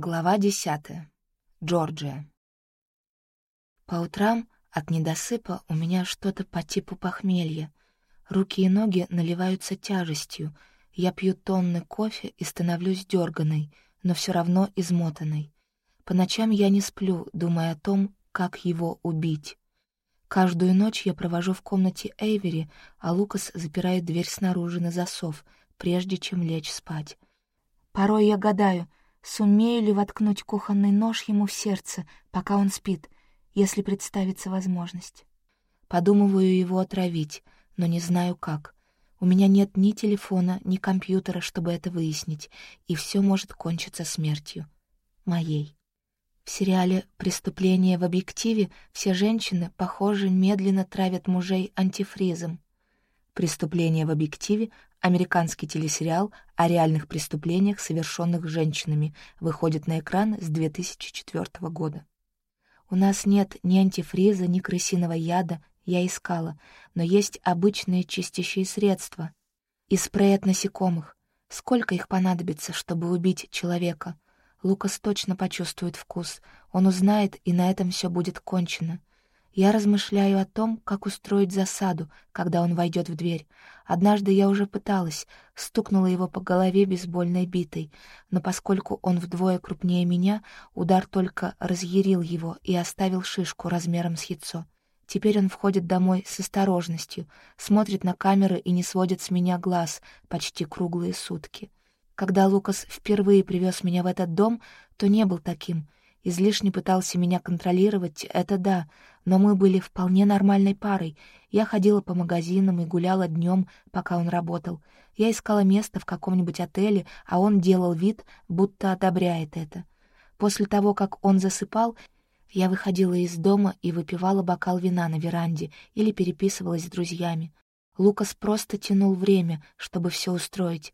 Глава десятая. Джорджия. По утрам от недосыпа у меня что-то по типу похмелья. Руки и ноги наливаются тяжестью. Я пью тонны кофе и становлюсь дерганой, но все равно измотанной. По ночам я не сплю, думая о том, как его убить. Каждую ночь я провожу в комнате Эйвери, а Лукас запирает дверь снаружи на засов, прежде чем лечь спать. Порой я гадаю, сумею ли воткнуть кухонный нож ему в сердце, пока он спит, если представится возможность. Подумываю его отравить, но не знаю как. У меня нет ни телефона, ни компьютера, чтобы это выяснить, и все может кончиться смертью. Моей. В сериале «Преступление в объективе» все женщины, похоже, медленно травят мужей антифризом. «Преступление в объективе» — американский телесериал о реальных преступлениях, совершенных женщинами, выходит на экран с 2004 года. У нас нет ни антифриза, ни крысиного яда, я искала, но есть обычные чистящие средства. И спрей от насекомых. Сколько их понадобится, чтобы убить человека — Лукас точно почувствует вкус. Он узнает, и на этом все будет кончено. Я размышляю о том, как устроить засаду, когда он войдет в дверь. Однажды я уже пыталась, стукнула его по голове бейсбольной битой, но поскольку он вдвое крупнее меня, удар только разъярил его и оставил шишку размером с яйцо. Теперь он входит домой с осторожностью, смотрит на камеры и не сводит с меня глаз почти круглые сутки. Когда Лукас впервые привез меня в этот дом, то не был таким. Излишне пытался меня контролировать, это да, но мы были вполне нормальной парой. Я ходила по магазинам и гуляла днем, пока он работал. Я искала место в каком-нибудь отеле, а он делал вид, будто одобряет это. После того, как он засыпал, я выходила из дома и выпивала бокал вина на веранде или переписывалась с друзьями. Лукас просто тянул время, чтобы все устроить.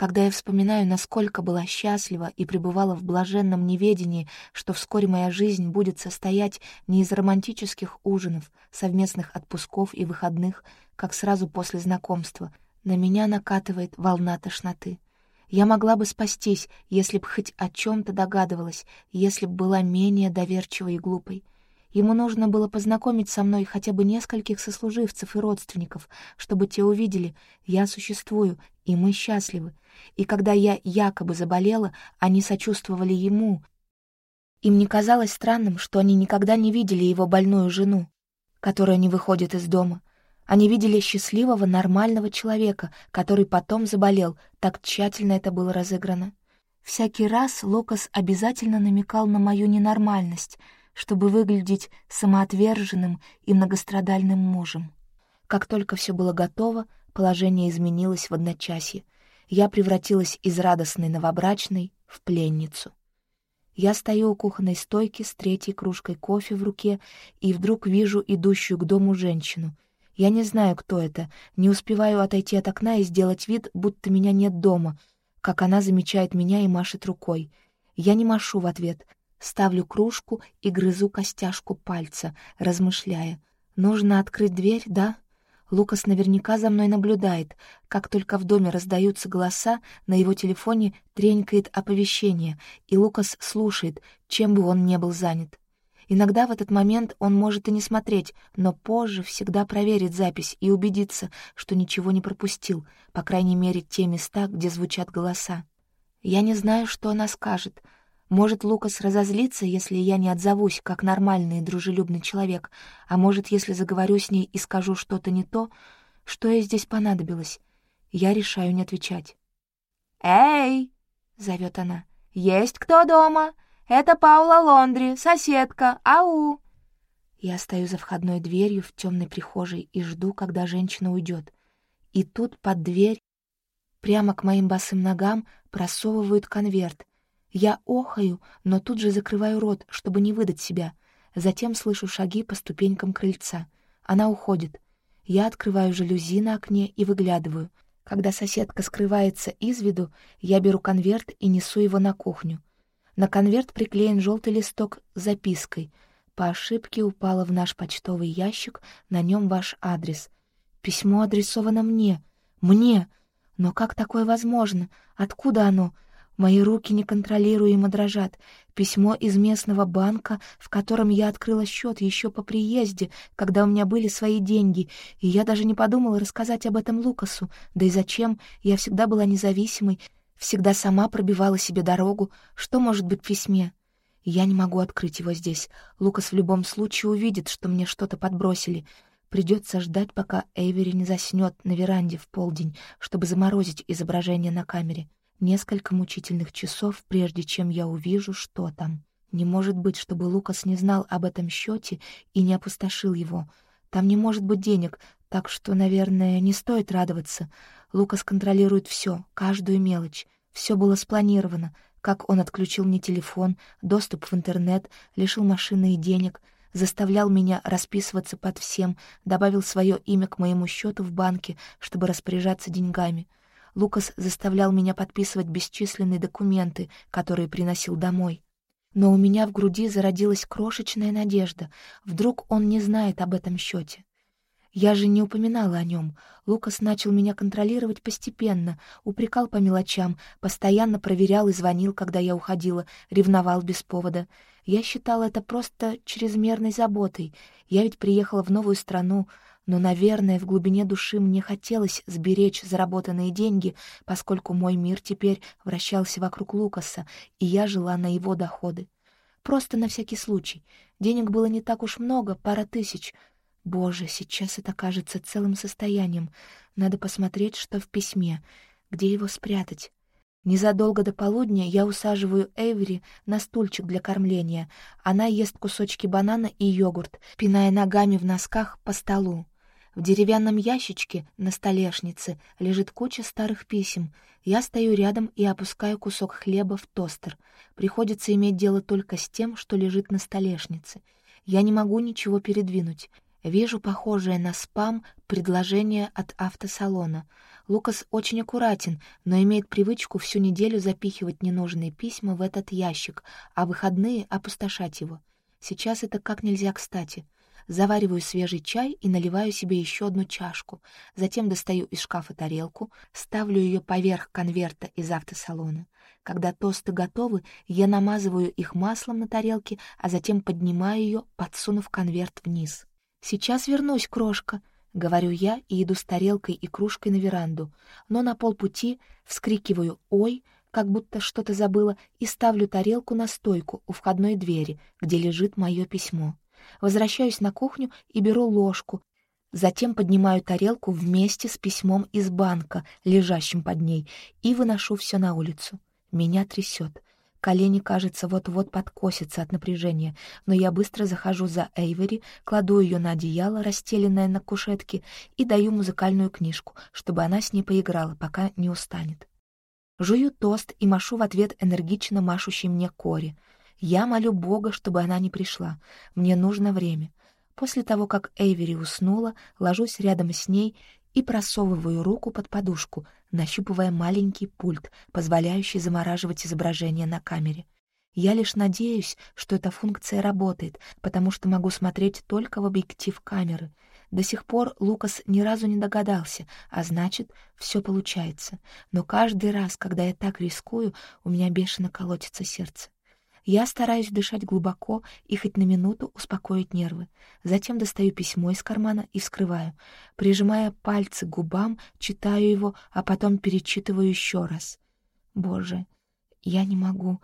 Когда я вспоминаю, насколько была счастлива и пребывала в блаженном неведении, что вскоре моя жизнь будет состоять не из романтических ужинов, совместных отпусков и выходных, как сразу после знакомства, на меня накатывает волна тошноты. Я могла бы спастись, если б хоть о чем то догадывалась, если б была менее доверчивой и глупой. Ему нужно было познакомить со мной хотя бы нескольких сослуживцев и родственников, чтобы те увидели, я существую, и мы счастливы, и когда я якобы заболела, они сочувствовали ему. Им не казалось странным, что они никогда не видели его больную жену, которая не выходит из дома. Они видели счастливого, нормального человека, который потом заболел, так тщательно это было разыграно. Всякий раз Локас обязательно намекал на мою ненормальность, чтобы выглядеть самоотверженным и многострадальным мужем. Как только все было готово, положение изменилось в одночасье — я превратилась из радостной новобрачной в пленницу. Я стою у кухонной стойки с третьей кружкой кофе в руке и вдруг вижу идущую к дому женщину. Я не знаю, кто это, не успеваю отойти от окна и сделать вид, будто меня нет дома, как она замечает меня и машет рукой. Я не машу в ответ, ставлю кружку и грызу костяшку пальца, размышляя. «Нужно открыть дверь, да?» Лукас наверняка за мной наблюдает. Как только в доме раздаются голоса, на его телефоне тренькает оповещение, и Лукас слушает, чем бы он ни был занят. Иногда в этот момент он может и не смотреть, но позже всегда проверит запись и убедится, что ничего не пропустил, по крайней мере, те места, где звучат голоса. Я не знаю, что она скажет — может, Лукас разозлится, если я не отзовусь, как нормальный и дружелюбный человек, а может, если заговорю с ней и скажу что-то не то, что ей здесь понадобилось. Я решаю не отвечать. «Эй!» — зовет она. «Есть кто дома? Это Паула Лондри, соседка. Ау!» Я стою за входной дверью в темной прихожей и жду, когда женщина уйдет. И тут под дверь, прямо к моим босым ногам, просовывают конверт, я охаю, но тут же закрываю рот, чтобы не выдать себя. Затем слышу шаги по ступенькам крыльца. Она уходит. Я открываю жалюзи на окне и выглядываю. Когда соседка скрывается из виду, я беру конверт и несу его на кухню. На конверт приклеен желтый листок с запиской. По ошибке упало в наш почтовый ящик, на нем ваш адрес. Письмо адресовано мне. Мне! Но как такое возможно? Откуда оно? Мои руки неконтролируемо дрожат. Письмо из местного банка, в котором я открыла счет еще по приезде, когда у меня были свои деньги, и я даже не подумала рассказать об этом Лукасу. Да и зачем? Я всегда была независимой, всегда сама пробивала себе дорогу. Что может быть в письме? Я не могу открыть его здесь. Лукас в любом случае увидит, что мне что-то подбросили. Придется ждать, пока Эйвери не заснет на веранде в полдень, чтобы заморозить изображение на камере. Несколько мучительных часов, прежде чем я увижу, что там. Не может быть, чтобы Лукас не знал об этом счете и не опустошил его. Там не может быть денег, так что, наверное, не стоит радоваться. Лукас контролирует все, каждую мелочь. Все было спланировано, как он отключил мне телефон, доступ в интернет, лишил машины и денег, заставлял меня расписываться под всем, добавил свое имя к моему счету в банке, чтобы распоряжаться деньгами — Лукас заставлял меня подписывать бесчисленные документы, которые приносил домой. Но у меня в груди зародилась крошечная надежда. Вдруг он не знает об этом счете. Я же не упоминала о нем. Лукас начал меня контролировать постепенно, упрекал по мелочам, постоянно проверял и звонил, когда я уходила, ревновал без повода. Я считала это просто чрезмерной заботой. Я ведь приехала в новую страну, но, наверное, в глубине души мне хотелось сберечь заработанные деньги, поскольку мой мир теперь вращался вокруг Лукаса, и я жила на его доходы. Просто на всякий случай. Денег было не так уж много, пара тысяч. Боже, сейчас это кажется целым состоянием. Надо посмотреть, что в письме. Где его спрятать? Незадолго до полудня я усаживаю Эйвери на стульчик для кормления. Она ест кусочки банана и йогурт, пиная ногами в носках по столу. В деревянном ящичке на столешнице лежит куча старых писем. Я стою рядом и опускаю кусок хлеба в тостер. Приходится иметь дело только с тем, что лежит на столешнице. Я не могу ничего передвинуть. Вижу похожее на спам предложение от автосалона. Лукас очень аккуратен, но имеет привычку всю неделю запихивать ненужные письма в этот ящик, а выходные — опустошать его. Сейчас это как нельзя кстати — завариваю свежий чай и наливаю себе еще одну чашку, затем достаю из шкафа тарелку, ставлю ее поверх конверта из автосалона. Когда тосты готовы, я намазываю их маслом на тарелке, а затем поднимаю ее, подсунув конверт вниз. «Сейчас вернусь, крошка», — говорю я и иду с тарелкой и кружкой на веранду, но на полпути вскрикиваю «Ой!», как будто что-то забыла, и ставлю тарелку на стойку у входной двери, где лежит мое письмо. Возвращаюсь на кухню и беру ложку. Затем поднимаю тарелку вместе с письмом из банка, лежащим под ней, и выношу все на улицу. Меня трясет. Колени, кажется, вот-вот подкосятся от напряжения, но я быстро захожу за Эйвери, кладу ее на одеяло, расстеленное на кушетке, и даю музыкальную книжку, чтобы она с ней поиграла, пока не устанет. Жую тост и машу в ответ энергично машущей мне Кори — я молю Бога, чтобы она не пришла. Мне нужно время. После того, как Эйвери уснула, ложусь рядом с ней и просовываю руку под подушку, нащупывая маленький пульт, позволяющий замораживать изображение на камере. Я лишь надеюсь, что эта функция работает, потому что могу смотреть только в объектив камеры. До сих пор Лукас ни разу не догадался, а значит, все получается. Но каждый раз, когда я так рискую, у меня бешено колотится сердце. Я стараюсь дышать глубоко и хоть на минуту успокоить нервы. Затем достаю письмо из кармана и вскрываю. Прижимая пальцы к губам, читаю его, а потом перечитываю еще раз. Боже, я не могу.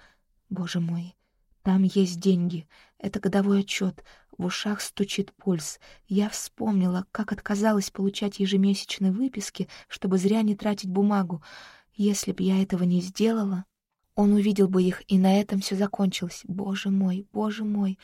Боже мой. Там есть деньги. Это годовой отчет. В ушах стучит пульс. Я вспомнила, как отказалась получать ежемесячные выписки, чтобы зря не тратить бумагу. Если б я этого не сделала... Он увидел бы их, и на этом все закончилось. Боже мой, боже мой.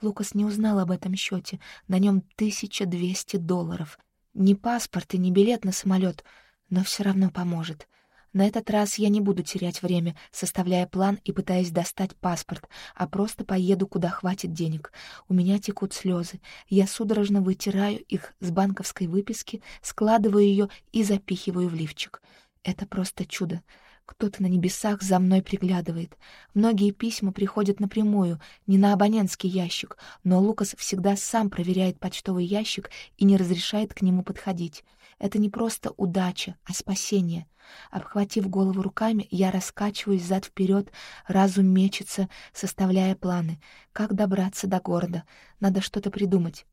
Лукас не узнал об этом счете. На нем 1200 долларов. Ни паспорт и ни билет на самолет, но все равно поможет. На этот раз я не буду терять время, составляя план и пытаясь достать паспорт, а просто поеду, куда хватит денег. У меня текут слезы. Я судорожно вытираю их с банковской выписки, складываю ее и запихиваю в лифчик. Это просто чудо. Кто-то на небесах за мной приглядывает. Многие письма приходят напрямую, не на абонентский ящик, но Лукас всегда сам проверяет почтовый ящик и не разрешает к нему подходить. Это не просто удача, а спасение. Обхватив голову руками, я раскачиваюсь зад вперед, разум мечется, составляя планы. Как добраться до города? Надо что-то придумать.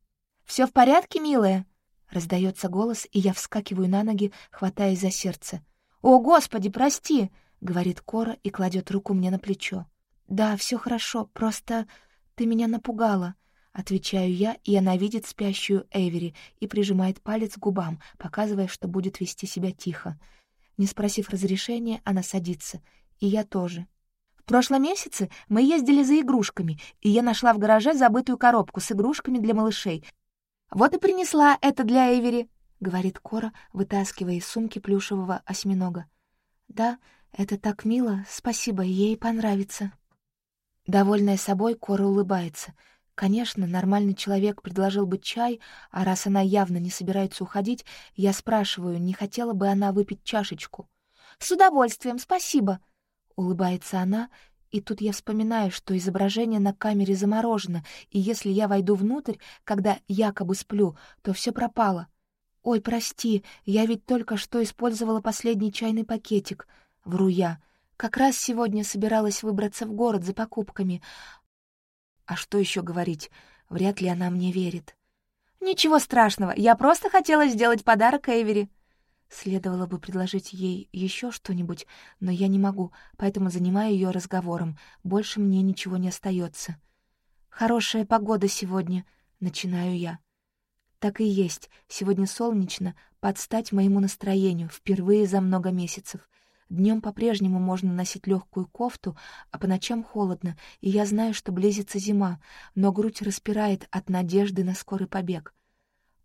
«Все в порядке, милая?» Раздается голос, и я вскакиваю на ноги, хватаясь за сердце. «О, Господи, прости!» — говорит Кора и кладет руку мне на плечо. «Да, все хорошо, просто ты меня напугала», — отвечаю я, и она видит спящую Эвери и прижимает палец к губам, показывая, что будет вести себя тихо. Не спросив разрешения, она садится, и я тоже. В прошлом месяце мы ездили за игрушками, и я нашла в гараже забытую коробку с игрушками для малышей. Вот и принесла это для Эвери. — говорит Кора, вытаскивая из сумки плюшевого осьминога. «Да, это так мило, спасибо, ей понравится». Довольная собой, Кора улыбается. Конечно, нормальный человек предложил бы чай, а раз она явно не собирается уходить, я спрашиваю, не хотела бы она выпить чашечку. «С удовольствием, спасибо!» — улыбается она, и тут я вспоминаю, что изображение на камере заморожено, и если я войду внутрь, когда якобы сплю, то все пропало — «Ой, прости, я ведь только что использовала последний чайный пакетик», — вру я. «Как раз сегодня собиралась выбраться в город за покупками. А что еще говорить? Вряд ли она мне верит. «Ничего страшного, я просто хотела сделать подарок Эвери. Следовало бы предложить ей еще что-нибудь, но я не могу, поэтому занимаю ее разговором. Больше мне ничего не остается. «Хорошая погода сегодня», — начинаю я. Так и есть, сегодня солнечно, под стать моему настроению, впервые за много месяцев. Днем по-прежнему можно носить легкую кофту, а по ночам холодно, и я знаю, что близится зима, но грудь распирает от надежды на скорый побег.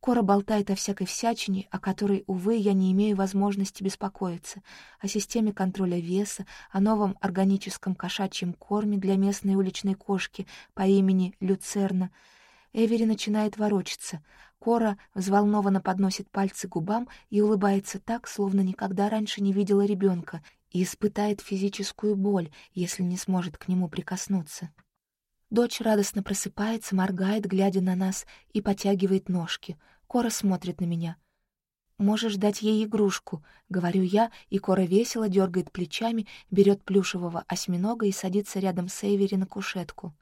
Кора болтает о всякой всячине, о которой, увы, я не имею возможности беспокоиться, о системе контроля веса, о новом органическом кошачьем корме для местной уличной кошки по имени Люцерна. Эвери начинает ворочаться. Кора взволнованно подносит пальцы к губам и улыбается так, словно никогда раньше не видела ребенка, и испытает физическую боль, если не сможет к нему прикоснуться. Дочь радостно просыпается, моргает, глядя на нас, и потягивает ножки. Кора смотрит на меня. «Можешь дать ей игрушку», — говорю я, и Кора весело дергает плечами, берет плюшевого осьминога и садится рядом с Эйвери на кушетку.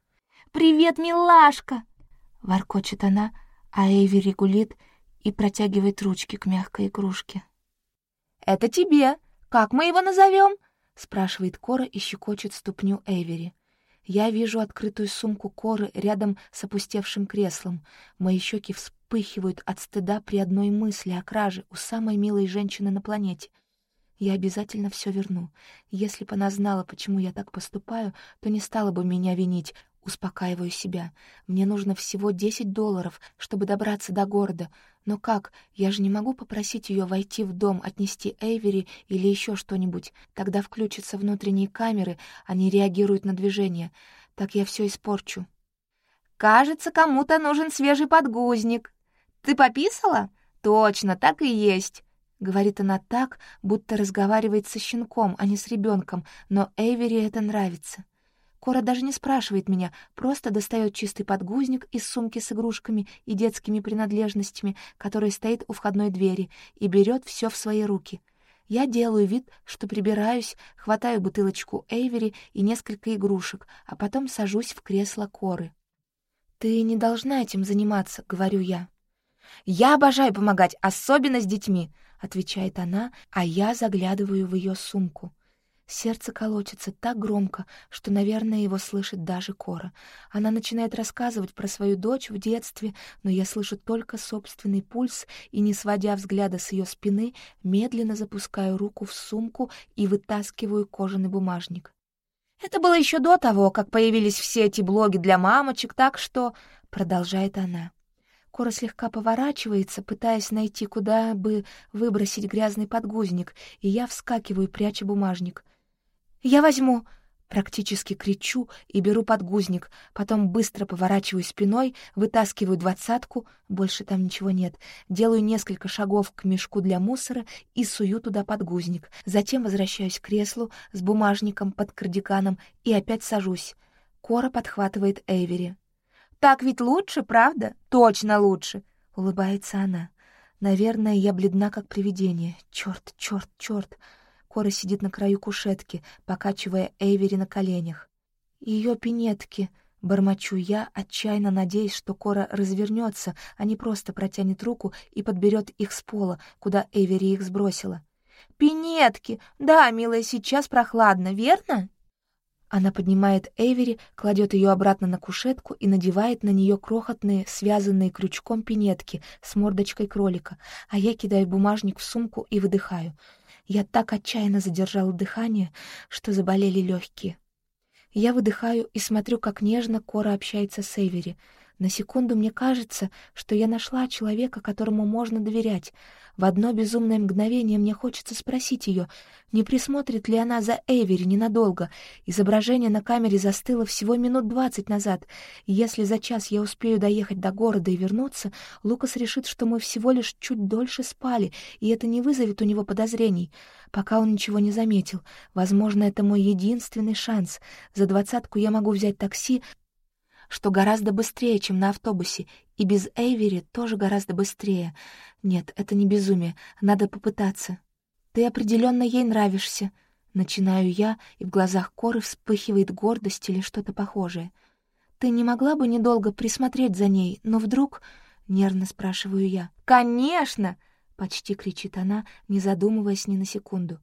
«Привет, милашка!» — воркочет она, — а Эйви регулит и протягивает ручки к мягкой игрушке. «Это тебе! Как мы его назовем?» — спрашивает Кора и щекочет ступню Эвери. Я вижу открытую сумку Коры рядом с опустевшим креслом. Мои щеки вспыхивают от стыда при одной мысли о краже у самой милой женщины на планете. Я обязательно все верну. Если бы она знала, почему я так поступаю, то не стала бы меня винить. Успокаиваю себя. Мне нужно всего 10 долларов, чтобы добраться до города. Но как? Я же не могу попросить ее войти в дом, отнести Эйвери или еще что-нибудь. Тогда включатся внутренние камеры, они реагируют на движение. Так я все испорчу. «Кажется, кому-то нужен свежий подгузник. Ты пописала? Точно, так и есть». Говорит она так, будто разговаривает со щенком, а не с ребенком, но Эйвери это нравится. Кора даже не спрашивает меня, просто достает чистый подгузник из сумки с игрушками и детскими принадлежностями, который стоит у входной двери, и берет все в свои руки. Я делаю вид, что прибираюсь, хватаю бутылочку Эйвери и несколько игрушек, а потом сажусь в кресло Коры. «Ты не должна этим заниматься», — говорю я. «Я обожаю помогать, особенно с детьми», — отвечает она, а я заглядываю в ее сумку. Сердце колотится так громко, что, наверное, его слышит даже Кора. Она начинает рассказывать про свою дочь в детстве, но я слышу только собственный пульс и, не сводя взгляда с ее спины, медленно запускаю руку в сумку и вытаскиваю кожаный бумажник. «Это было еще до того, как появились все эти блоги для мамочек, так что...» — продолжает она. Кора слегка поворачивается, пытаясь найти, куда бы выбросить грязный подгузник, и я вскакиваю, пряча бумажник — я возьму!» Практически кричу и беру подгузник, потом быстро поворачиваю спиной, вытаскиваю двадцатку, больше там ничего нет, делаю несколько шагов к мешку для мусора и сую туда подгузник. Затем возвращаюсь к креслу с бумажником под кардиганом и опять сажусь. Кора подхватывает Эйвери. «Так ведь лучше, правда? Точно лучше!» — улыбается она. «Наверное, я бледна, как привидение. Черт, черт, черт!» Кора сидит на краю кушетки, покачивая Эйвери на коленях. Ее пинетки, бормочу я, отчаянно надеясь, что Кора развернется, а не просто протянет руку и подберет их с пола, куда Эйвери их сбросила. «Пинетки! Да, милая, сейчас прохладно, верно?» Она поднимает Эйвери, кладет ее обратно на кушетку и надевает на нее крохотные, связанные крючком пинетки с мордочкой кролика, а я кидаю бумажник в сумку и выдыхаю — я так отчаянно задержала дыхание, что заболели легкие. Я выдыхаю и смотрю, как нежно Кора общается с Эвери. На секунду мне кажется, что я нашла человека, которому можно доверять. В одно безумное мгновение мне хочется спросить ее, не присмотрит ли она за Эвери ненадолго. Изображение на камере застыло всего минут двадцать назад. Если за час я успею доехать до города и вернуться, Лукас решит, что мы всего лишь чуть дольше спали, и это не вызовет у него подозрений. Пока он ничего не заметил. Возможно, это мой единственный шанс. За двадцатку я могу взять такси, что гораздо быстрее, чем на автобусе, и без Эйвери тоже гораздо быстрее. Нет, это не безумие, надо попытаться. Ты определенно ей нравишься. Начинаю я, и в глазах Коры вспыхивает гордость или что-то похожее. Ты не могла бы недолго присмотреть за ней, но вдруг... Нервно спрашиваю я. «Конечно!» — почти кричит она, не задумываясь ни на секунду.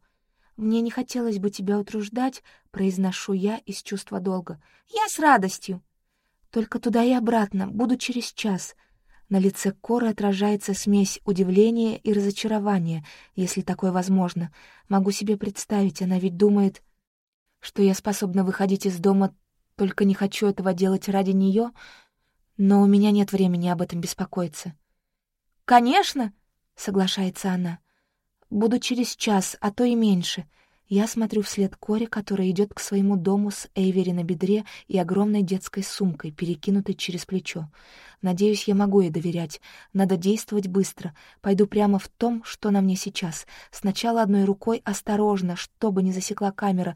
«Мне не хотелось бы тебя утруждать», — произношу я из чувства долга. «Я с радостью!» Только туда и обратно, буду через час. На лице Коры отражается смесь удивления и разочарования, если такое возможно. Могу себе представить, она ведь думает, что я способна выходить из дома, только не хочу этого делать ради нее, но у меня нет времени об этом беспокоиться. «Конечно!» — соглашается она. «Буду через час, а то и меньше. Я смотрю вслед Кори, которая идет к своему дому с Эйвери на бедре и огромной детской сумкой, перекинутой через плечо. Надеюсь, я могу ей доверять. Надо действовать быстро. Пойду прямо в том, что на мне сейчас. Сначала одной рукой осторожно, чтобы не засекла камера.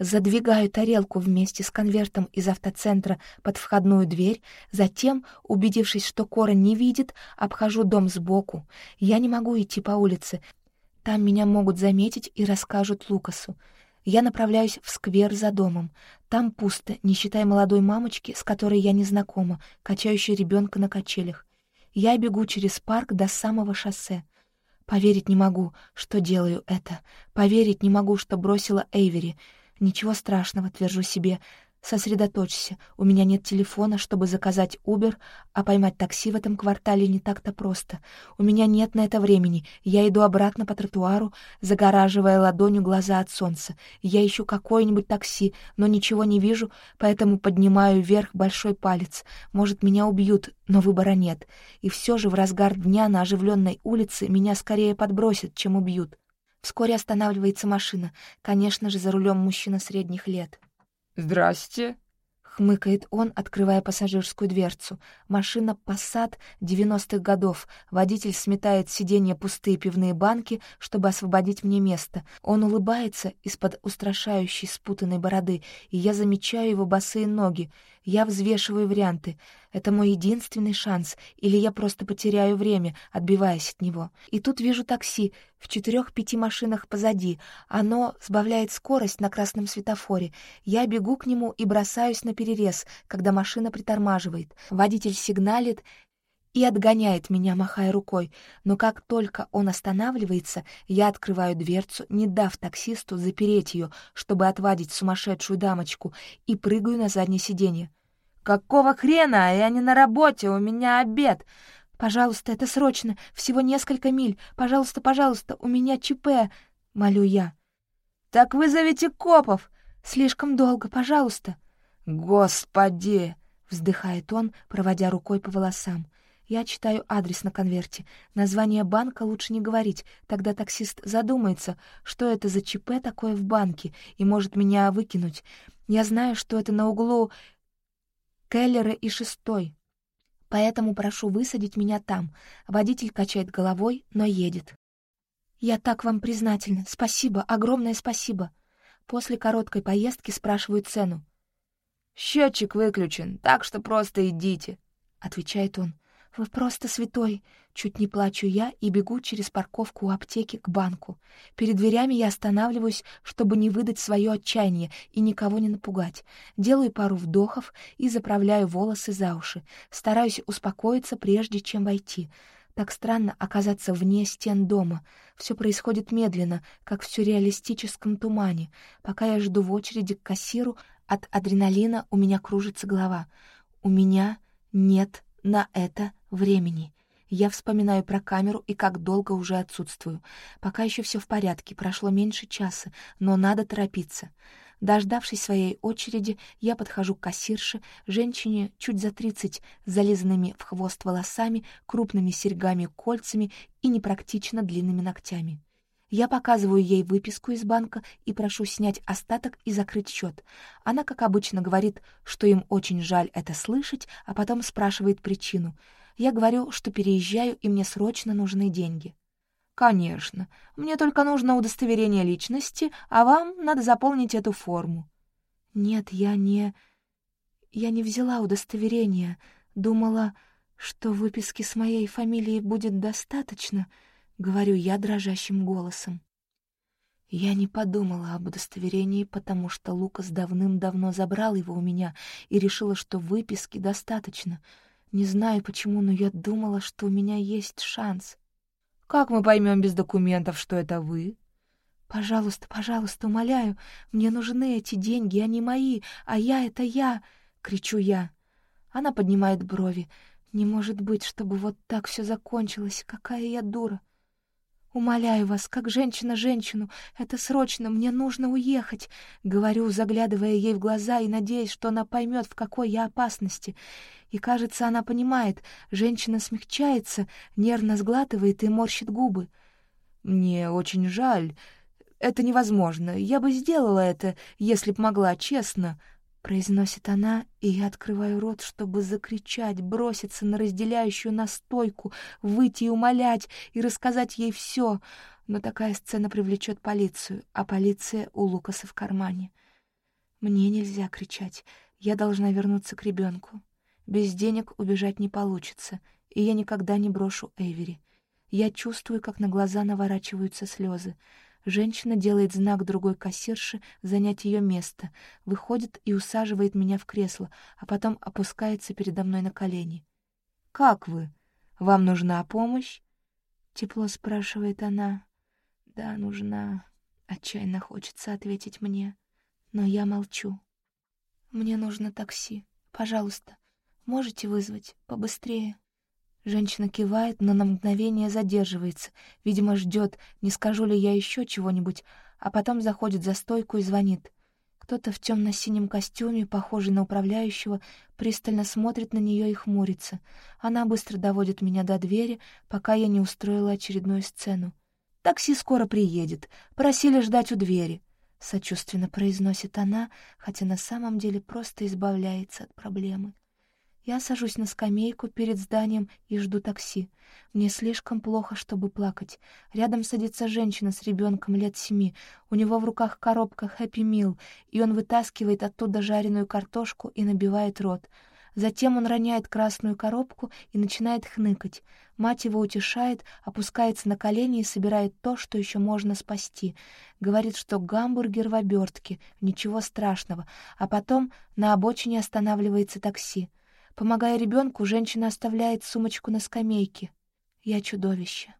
Задвигаю тарелку вместе с конвертом из автоцентра под входную дверь, затем, убедившись, что Кора не видит, обхожу дом сбоку. Я не могу идти по улице, там меня могут заметить и расскажут Лукасу. Я направляюсь в сквер за домом. Там пусто, не считая молодой мамочки, с которой я не знакома, качающей ребенка на качелях. Я бегу через парк до самого шоссе. Поверить не могу, что делаю это. Поверить не могу, что бросила Эйвери. Ничего страшного, твержу себе. Сосредоточься, у меня нет телефона, чтобы заказать Uber, а поймать такси в этом квартале не так-то просто. У меня нет на это времени. Я иду обратно по тротуару, загораживая ладонью глаза от солнца. Я ищу какое-нибудь такси, но ничего не вижу, поэтому поднимаю вверх большой палец. Может, меня убьют, но выбора нет. И все же в разгар дня на оживленной улице меня скорее подбросят, чем убьют. Вскоре останавливается машина, конечно же, за рулем мужчина средних лет. «Здрасте». Хмыкает он, открывая пассажирскую дверцу. Машина «Пассат» 90-х годов. Водитель сметает с сиденья пустые пивные банки, чтобы освободить мне место. Он улыбается из-под устрашающей спутанной бороды, и я замечаю его босые ноги. Я взвешиваю варианты. Это мой единственный шанс, или я просто потеряю время, отбиваясь от него. И тут вижу такси в четырех-пяти машинах позади. Оно сбавляет скорость на красном светофоре. Я бегу к нему и бросаюсь на перерез, когда машина притормаживает. Водитель сигналит и отгоняет меня, махая рукой. Но как только он останавливается, я открываю дверцу, не дав таксисту запереть ее, чтобы отвадить сумасшедшую дамочку, и прыгаю на заднее сиденье. «Какого хрена? Я не на работе, у меня обед!» «Пожалуйста, это срочно, всего несколько миль. Пожалуйста, пожалуйста, у меня ЧП!» — молю я. «Так вызовите копов!» «Слишком долго, пожалуйста!» «Господи!» — вздыхает он, проводя рукой по волосам. Я читаю адрес на конверте. Название банка лучше не говорить, тогда таксист задумается, что это за ЧП такое в банке, и может меня выкинуть. Я знаю, что это на углу Келлера и шестой. Поэтому прошу высадить меня там. Водитель качает головой, но едет. Я так вам признательна. Спасибо, огромное спасибо. После короткой поездки спрашиваю цену. «Счетчик выключен, так что просто идите», — отвечает он. «Вы просто святой!» Чуть не плачу я и бегу через парковку у аптеки к банку. Перед дверями я останавливаюсь, чтобы не выдать свое отчаяние и никого не напугать. Делаю пару вдохов и заправляю волосы за уши. Стараюсь успокоиться, прежде чем войти. Так странно оказаться вне стен дома. Все происходит медленно, как в сюрреалистическом тумане. Пока я жду в очереди к кассиру, от адреналина у меня кружится голова. У меня нет на это Времени. Я вспоминаю про камеру и как долго уже отсутствую. Пока еще все в порядке, прошло меньше часа, но надо торопиться. Дождавшись своей очереди, я подхожу к кассирше, женщине чуть за тридцать, залезанными в хвост волосами, крупными серьгами-кольцами и непрактично длинными ногтями. Я показываю ей выписку из банка и прошу снять остаток и закрыть счет. Она, как обычно, говорит, что им очень жаль это слышать, а потом спрашивает причину — я говорю, что переезжаю, и мне срочно нужны деньги. «Конечно. Мне только нужно удостоверение личности, а вам надо заполнить эту форму». «Нет, я не... Я не взяла удостоверение. Думала, что выписки с моей фамилией будет достаточно», — говорю я дрожащим голосом. Я не подумала об удостоверении, потому что Лукас давным-давно забрал его у меня и решила, что выписки достаточно — не знаю почему, но я думала, что у меня есть шанс. Как мы поймем без документов, что это вы? Пожалуйста, пожалуйста, умоляю, мне нужны эти деньги, они мои, а я — это я, — кричу я. Она поднимает брови. Не может быть, чтобы вот так все закончилось, какая я дура умоляю вас, как женщина женщину, это срочно, мне нужно уехать», — говорю, заглядывая ей в глаза и надеясь, что она поймет, в какой я опасности. И, кажется, она понимает, женщина смягчается, нервно сглатывает и морщит губы. «Мне очень жаль. Это невозможно. Я бы сделала это, если б могла, честно», Произносит она, и я открываю рот, чтобы закричать, броситься на разделяющую настойку, выйти и умолять, и рассказать ей все. Но такая сцена привлечет полицию, а полиция у Лукаса в кармане. Мне нельзя кричать, я должна вернуться к ребенку. Без денег убежать не получится, и я никогда не брошу Эвери. Я чувствую, как на глаза наворачиваются слезы. Женщина делает знак другой кассирше занять ее место, выходит и усаживает меня в кресло, а потом опускается передо мной на колени. «Как вы? Вам нужна помощь?» Тепло спрашивает она. «Да, нужна». Отчаянно хочется ответить мне, но я молчу. «Мне нужно такси. Пожалуйста, можете вызвать побыстрее?» Женщина кивает, но на мгновение задерживается. Видимо, ждет, не скажу ли я еще чего-нибудь, а потом заходит за стойку и звонит. Кто-то в темно синем костюме, похожий на управляющего, пристально смотрит на нее и хмурится. Она быстро доводит меня до двери, пока я не устроила очередную сцену. «Такси скоро приедет. Просили ждать у двери», — сочувственно произносит она, хотя на самом деле просто избавляется от проблемы. Я сажусь на скамейку перед зданием и жду такси. Мне слишком плохо, чтобы плакать. Рядом садится женщина с ребенком лет семи. У него в руках коробка Happy Meal, и он вытаскивает оттуда жареную картошку и набивает рот. Затем он роняет красную коробку и начинает хныкать. Мать его утешает, опускается на колени и собирает то, что еще можно спасти. Говорит, что гамбургер в обертке, ничего страшного. А потом на обочине останавливается такси. Помогая ребенку, женщина оставляет сумочку на скамейке. Я чудовище.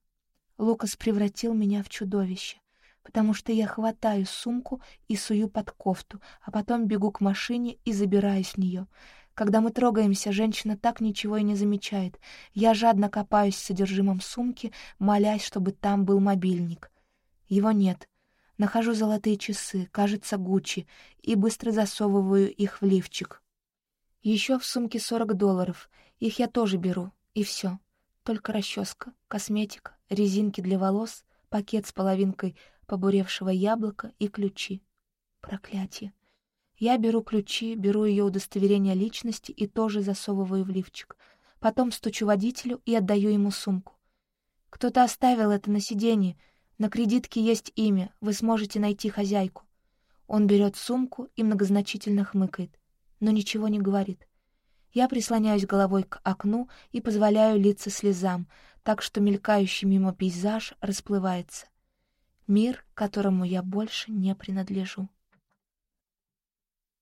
Лукас превратил меня в чудовище, потому что я хватаю сумку и сую под кофту, а потом бегу к машине и забираюсь в нее. Когда мы трогаемся, женщина так ничего и не замечает. Я жадно копаюсь с содержимым сумки, молясь, чтобы там был мобильник. Его нет. Нахожу золотые часы, кажется, Гуччи, и быстро засовываю их в лифчик. Еще в сумке 40 долларов, их я тоже беру, и все. Только расческа, косметика, резинки для волос, пакет с половинкой побуревшего яблока и ключи. Проклятие. Я беру ключи, беру ее удостоверение личности и тоже засовываю в лифчик. Потом стучу водителю и отдаю ему сумку. Кто-то оставил это на сиденье. На кредитке есть имя, вы сможете найти хозяйку. Он берет сумку и многозначительно хмыкает но ничего не говорит. Я прислоняюсь головой к окну и позволяю литься слезам, так что мелькающий мимо пейзаж расплывается. Мир, которому я больше не принадлежу.